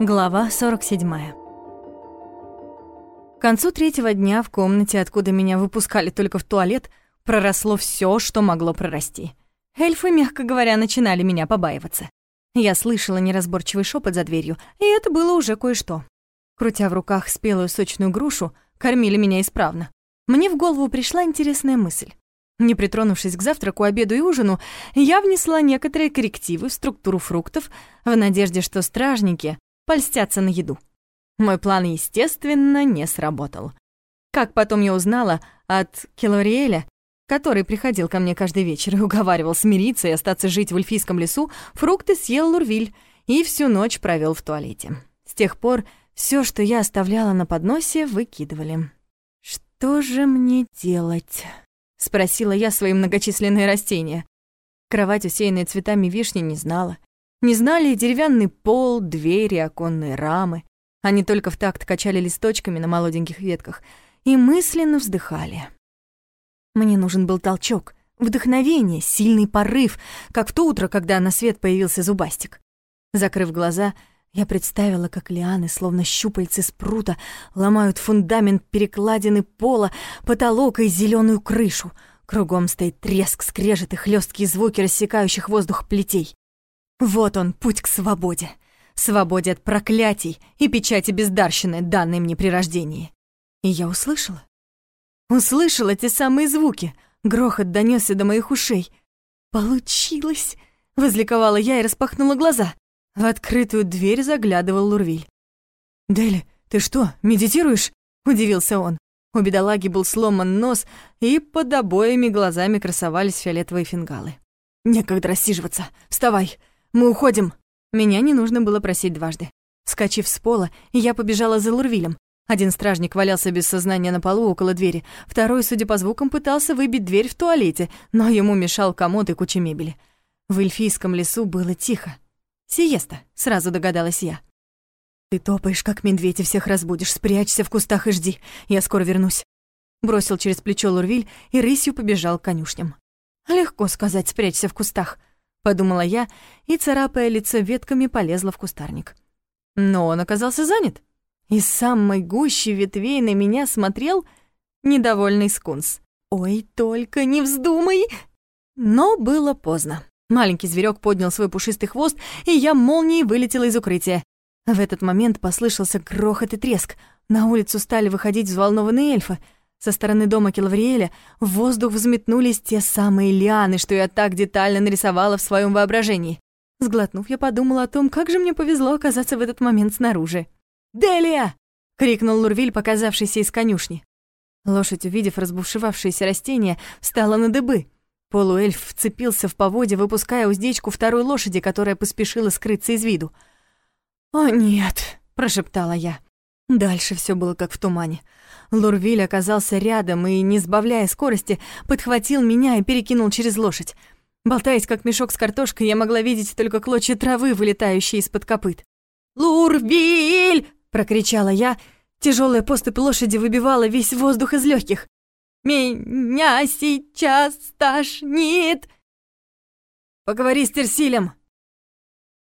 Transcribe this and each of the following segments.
Глава 47. К концу третьего дня в комнате, откуда меня выпускали только в туалет, проросло все, что могло прорасти. Эльфы, мягко говоря, начинали меня побаиваться. Я слышала неразборчивый шепот за дверью, и это было уже кое-что. Крутя в руках спелую сочную грушу, кормили меня исправно. Мне в голову пришла интересная мысль. Не притронувшись к завтраку, обеду и ужину, я внесла некоторые коррективы в структуру фруктов в надежде, что стражники польстятся на еду. Мой план, естественно, не сработал. Как потом я узнала от Келориэля, который приходил ко мне каждый вечер и уговаривал смириться и остаться жить в эльфийском лесу, фрукты съел Лурвиль и всю ночь провел в туалете. С тех пор все, что я оставляла на подносе, выкидывали. «Что же мне делать?» — спросила я свои многочисленные растения. Кровать, усеянная цветами вишни, не знала. Не знали и деревянный пол, двери, оконные рамы. Они только в такт качали листочками на молоденьких ветках и мысленно вздыхали. Мне нужен был толчок, вдохновение, сильный порыв, как в то утро, когда на свет появился зубастик. Закрыв глаза, я представила, как лианы, словно щупальцы спрута, ломают фундамент перекладины пола, потолок и зеленую крышу. Кругом стоит треск, скрежет и хлесткие звуки рассекающих воздух плетей. Вот он, путь к свободе. Свободе от проклятий и печати бездарщины, данной мне при рождении. И я услышала. Услышала те самые звуки. Грохот донесся до моих ушей. «Получилось!» — возликовала я и распахнула глаза. В открытую дверь заглядывал Лурвиль. «Дели, ты что, медитируешь?» — удивился он. У бедолаги был сломан нос, и под обоими глазами красовались фиолетовые фингалы. «Некогда рассиживаться. Вставай!» Мы уходим!» Меня не нужно было просить дважды. Скачив с пола, я побежала за Лурвилем. Один стражник валялся без сознания на полу около двери, второй, судя по звукам, пытался выбить дверь в туалете, но ему мешал комод и куча мебели. В эльфийском лесу было тихо. «Сиеста», — сразу догадалась я. «Ты топаешь, как медведь, и всех разбудишь. Спрячься в кустах и жди. Я скоро вернусь». Бросил через плечо Лурвиль и рысью побежал к конюшням. Легко сказать «спрячься в кустах» подумала я и, царапая лицо ветками, полезла в кустарник. Но он оказался занят. Из самой гущи ветвей на меня смотрел недовольный скунс. «Ой, только не вздумай!» Но было поздно. Маленький зверек поднял свой пушистый хвост, и я молнией вылетела из укрытия. В этот момент послышался грохот и треск. На улицу стали выходить взволнованные эльфы — со стороны дома Келвриэля в воздух взметнулись те самые лианы, что я так детально нарисовала в своем воображении. Сглотнув, я подумала о том, как же мне повезло оказаться в этот момент снаружи. «Делия!» — крикнул Лурвиль, показавшийся из конюшни. Лошадь, увидев разбушевавшиеся растения, встала на дыбы. Полуэльф вцепился в поводья, выпуская уздечку второй лошади, которая поспешила скрыться из виду. «О, нет!» — прошептала я. Дальше все было как в тумане. Лурвиль оказался рядом и, не сбавляя скорости, подхватил меня и перекинул через лошадь. Болтаясь, как мешок с картошкой, я могла видеть только клочья травы, вылетающие из-под копыт. «Лурвиль!» — прокричала я. Тяжелая поступь лошади выбивала весь воздух из легких. «Меня сейчас тошнит!» «Поговори с Терсилем!»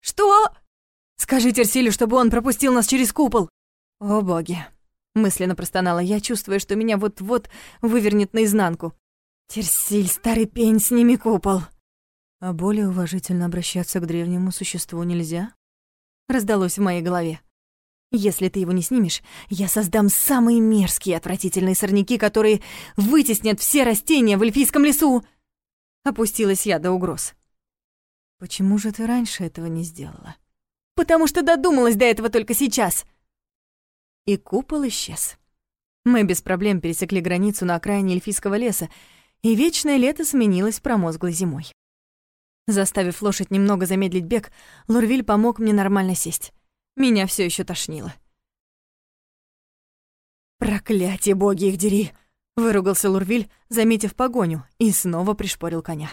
«Что?» «Скажи Терсилю, чтобы он пропустил нас через купол!» «О боги!» — мысленно простонала я, чувствуя, что меня вот-вот вывернет наизнанку. «Терсиль, старый пень, сними купол!» «А более уважительно обращаться к древнему существу нельзя?» Раздалось в моей голове. «Если ты его не снимешь, я создам самые мерзкие отвратительные сорняки, которые вытеснят все растения в эльфийском лесу!» Опустилась я до угроз. «Почему же ты раньше этого не сделала?» «Потому что додумалась до этого только сейчас!» и купол исчез. Мы без проблем пересекли границу на окраине эльфийского леса, и вечное лето сменилось промозглой зимой. Заставив лошадь немного замедлить бег, Лурвиль помог мне нормально сесть. Меня все еще тошнило. «Проклятие, боги их дери!» — выругался Лурвиль, заметив погоню, и снова пришпорил коня.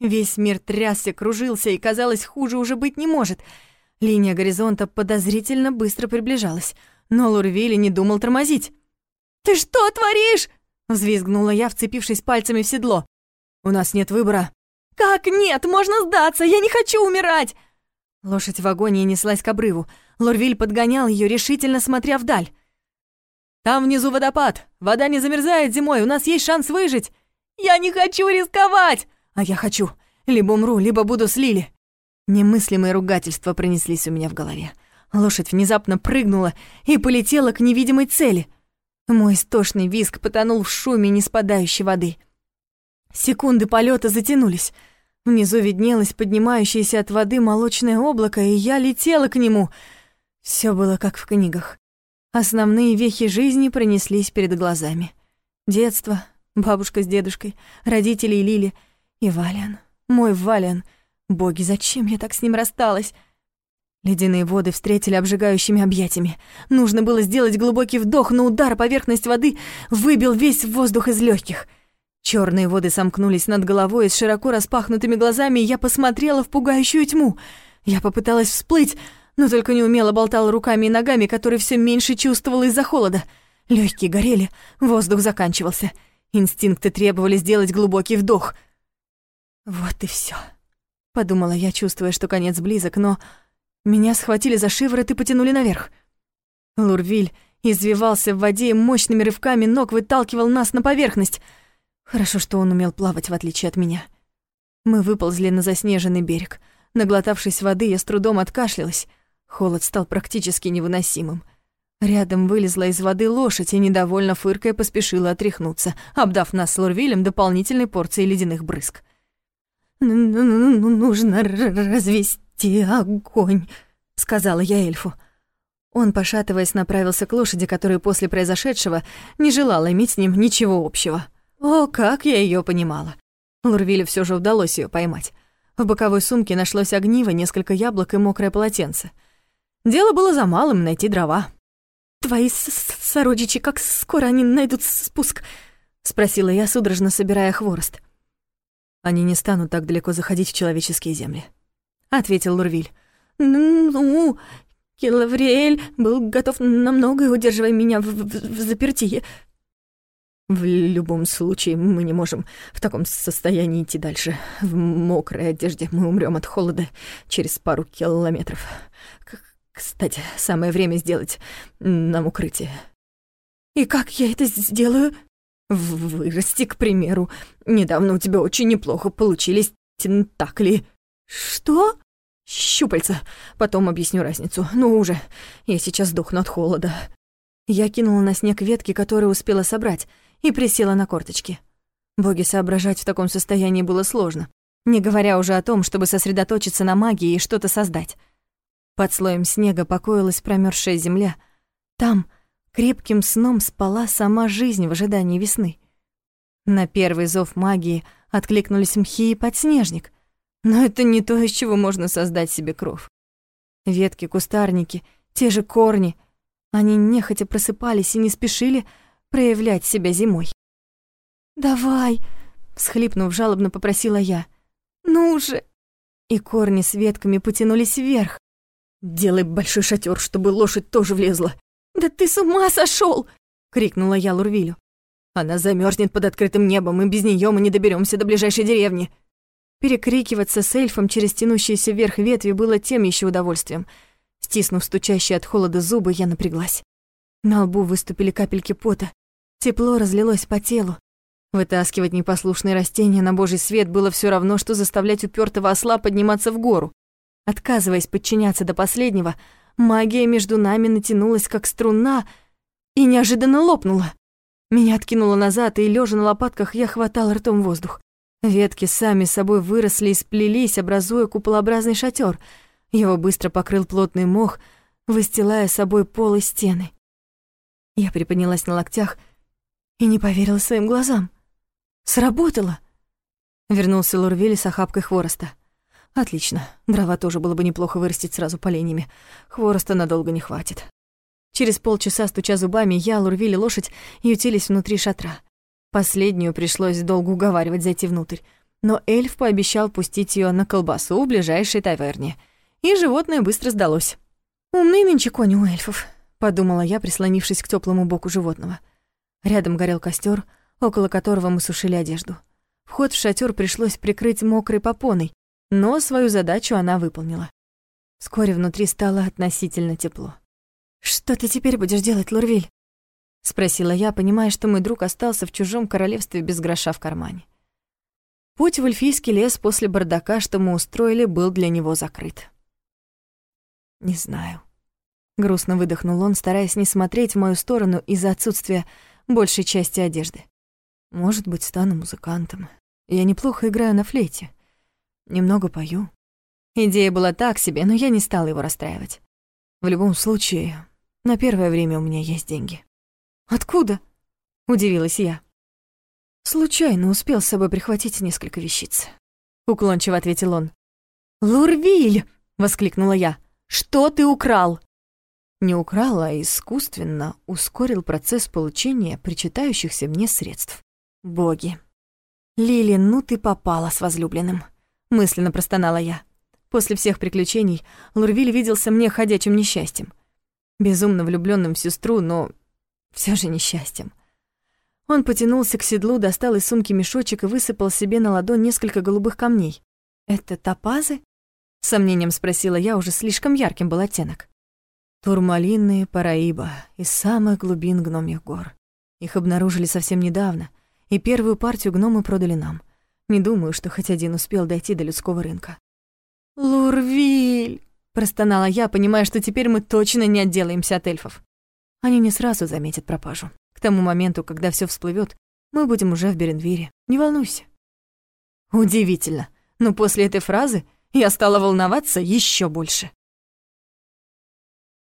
Весь мир трясся, кружился, и, казалось, хуже уже быть не может. Линия горизонта подозрительно быстро приближалась — но Лурвили не думал тормозить. «Ты что творишь?» — взвизгнула я, вцепившись пальцами в седло. «У нас нет выбора». «Как нет? Можно сдаться! Я не хочу умирать!» Лошадь в агонии неслась к обрыву. Лорвиль подгонял ее, решительно смотря вдаль. «Там внизу водопад! Вода не замерзает зимой, у нас есть шанс выжить!» «Я не хочу рисковать!» «А я хочу! Либо умру, либо буду с Лили!» Немыслимые ругательства пронеслись у меня в голове. Лошадь внезапно прыгнула и полетела к невидимой цели. Мой истошный визг потонул в шуме неспадающей воды. Секунды полета затянулись. Внизу виднелось поднимающееся от воды молочное облако, и я летела к нему. Все было как в книгах. Основные вехи жизни пронеслись перед глазами. Детство, бабушка с дедушкой, родители и Лили, и Валиан, мой Валиан. Боги, зачем я так с ним рассталась? Ледяные воды встретили обжигающими объятиями. Нужно было сделать глубокий вдох, но удар поверхность воды выбил весь воздух из легких. Черные воды сомкнулись над головой с широко распахнутыми глазами, и я посмотрела в пугающую тьму. Я попыталась всплыть, но только неумело болтала руками и ногами, которые все меньше чувствовала из-за холода. Легкие горели, воздух заканчивался. Инстинкты требовали сделать глубокий вдох. «Вот и все, подумала я, чувствуя, что конец близок, но меня схватили за шиворот и потянули наверх. Лурвиль извивался в воде и мощными рывками ног выталкивал нас на поверхность. Хорошо, что он умел плавать, в отличие от меня. Мы выползли на заснеженный берег. Наглотавшись воды, я с трудом откашлялась. Холод стал практически невыносимым. Рядом вылезла из воды лошадь и, недовольно фыркая, поспешила отряхнуться, обдав нас с Лурвилем дополнительной порцией ледяных брызг. «Нужно развести «Ти огонь!» — сказала я эльфу. Он, пошатываясь, направился к лошади, которая после произошедшего не желала иметь с ним ничего общего. О, как я ее понимала. Лурвилю все же удалось ее поймать. В боковой сумке нашлось огниво, несколько яблок и мокрое полотенце. Дело было за малым — найти дрова. «Твои сородичи, как скоро они найдут спуск?» — спросила я, судорожно собирая хворост. «Они не станут так далеко заходить в человеческие земли», ответил Лурвиль. «Ну, Келавриэль был готов на многое, удерживая меня в, в, в заперти. В любом случае, мы не можем в таком состоянии идти дальше. В мокрой одежде мы умрем от холода через пару километров. К кстати, самое время сделать нам укрытие. И как я это сделаю? Вырасти, к примеру. Недавно у тебя очень неплохо получились тентакли. Что? Щупальца. Потом объясню разницу. Ну уже, я сейчас сдохну от холода. Я кинула на снег ветки, которые успела собрать, и присела на корточки. Боги соображать в таком состоянии было сложно, не говоря уже о том, чтобы сосредоточиться на магии и что-то создать. Под слоем снега покоилась промёрзшая земля. Там крепким сном спала сама жизнь в ожидании весны. На первый зов магии откликнулись мхи и подснежник. Но это не то, из чего можно создать себе кров. Ветки, кустарники, те же корни. Они нехотя просыпались и не спешили проявлять себя зимой. «Давай!» — всхлипнув, жалобно попросила я. «Ну же!» И корни с ветками потянулись вверх. «Делай большой шатер, чтобы лошадь тоже влезла!» «Да ты с ума сошел! крикнула я Лурвилю. «Она замерзнет под открытым небом, и без нее мы не доберемся до ближайшей деревни!» Перекрикиваться с эльфом через тянущиеся вверх ветви было тем еще удовольствием. Стиснув стучащие от холода зубы, я напряглась. На лбу выступили капельки пота. Тепло разлилось по телу. Вытаскивать непослушные растения на божий свет было все равно, что заставлять упертого осла подниматься в гору. Отказываясь подчиняться до последнего, магия между нами натянулась, как струна, и неожиданно лопнула. Меня откинуло назад, и, лежа на лопатках, я хватала ртом воздух. Ветки сами собой выросли и сплелись, образуя куполообразный шатер. Его быстро покрыл плотный мох, выстилая собой пол и стены. Я приподнялась на локтях и не поверила своим глазам. Сработало! Вернулся Лурвиль с охапкой хвороста. Отлично, дрова тоже было бы неплохо вырастить сразу поленьями. Хвороста надолго не хватит. Через полчаса, стуча зубами, я, Лурвиль и лошадь ютились внутри шатра. Последнюю пришлось долго уговаривать зайти внутрь, но эльф пообещал пустить ее на колбасу в ближайшей таверне, и животное быстро сдалось. «Умный нынче конь у эльфов», — подумала я, прислонившись к теплому боку животного. Рядом горел костер, около которого мы сушили одежду. Вход в шатер пришлось прикрыть мокрой попоной, но свою задачу она выполнила. Вскоре внутри стало относительно тепло. «Что ты теперь будешь делать, Лурвиль?» — спросила я, понимая, что мой друг остался в чужом королевстве без гроша в кармане. Путь в эльфийский лес после бардака, что мы устроили, был для него закрыт. «Не знаю», — грустно выдохнул он, стараясь не смотреть в мою сторону из-за отсутствия большей части одежды. «Может быть, стану музыкантом. Я неплохо играю на флейте. Немного пою». Идея была так себе, но я не стала его расстраивать. В любом случае, на первое время у меня есть деньги. «Откуда?» — удивилась я. «Случайно успел с собой прихватить несколько вещиц», — уклончиво ответил он. «Лурвиль!» — воскликнула я. «Что ты украл?» Не украл, а искусственно ускорил процесс получения причитающихся мне средств. Боги. «Лили, ну ты попала с возлюбленным», — мысленно простонала я. После всех приключений Лурвиль виделся мне ходячим несчастьем. Безумно влюбленным в сестру, но все же несчастьем. Он потянулся к седлу, достал из сумки мешочек и высыпал себе на ладонь несколько голубых камней. «Это топазы?» — сомнением спросила я, уже слишком ярким был оттенок. Турмалины Параиба из самых глубин гномьих гор. Их обнаружили совсем недавно, и первую партию гномы продали нам. Не думаю, что хоть один успел дойти до людского рынка. «Лурвиль!» — простонала я, понимая, что теперь мы точно не отделаемся от эльфов. Они не сразу заметят пропажу. К тому моменту, когда все всплывет, мы будем уже в Беренвире. Не волнуйся. Удивительно, но после этой фразы я стала волноваться еще больше.